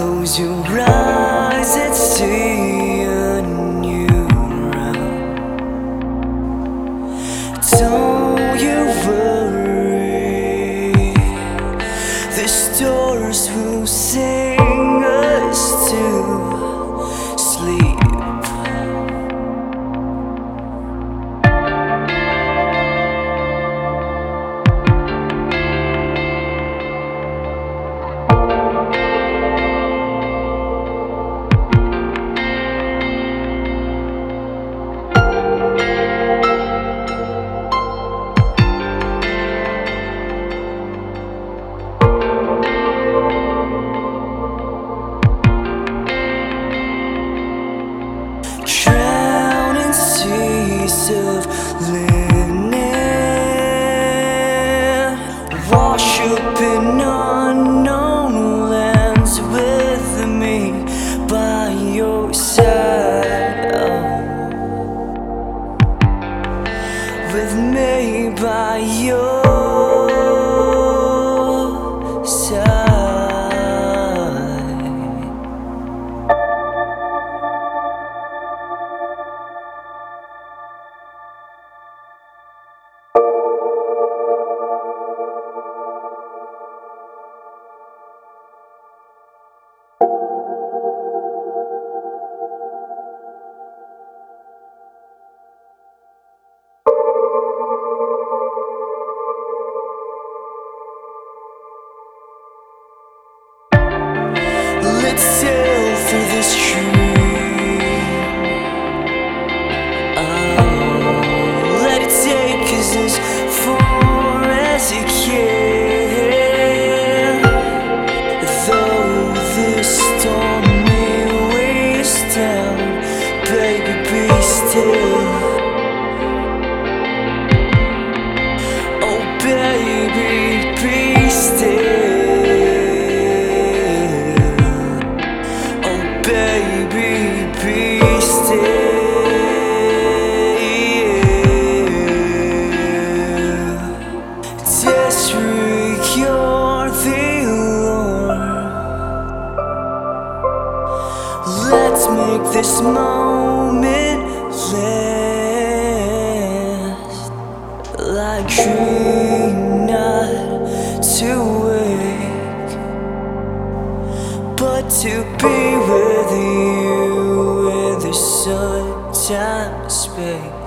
eyes and see a new round. Don't you worry, the stars will sing us to your side. Oh. With me by your Let's make this moment to be with you in the sun, time, space.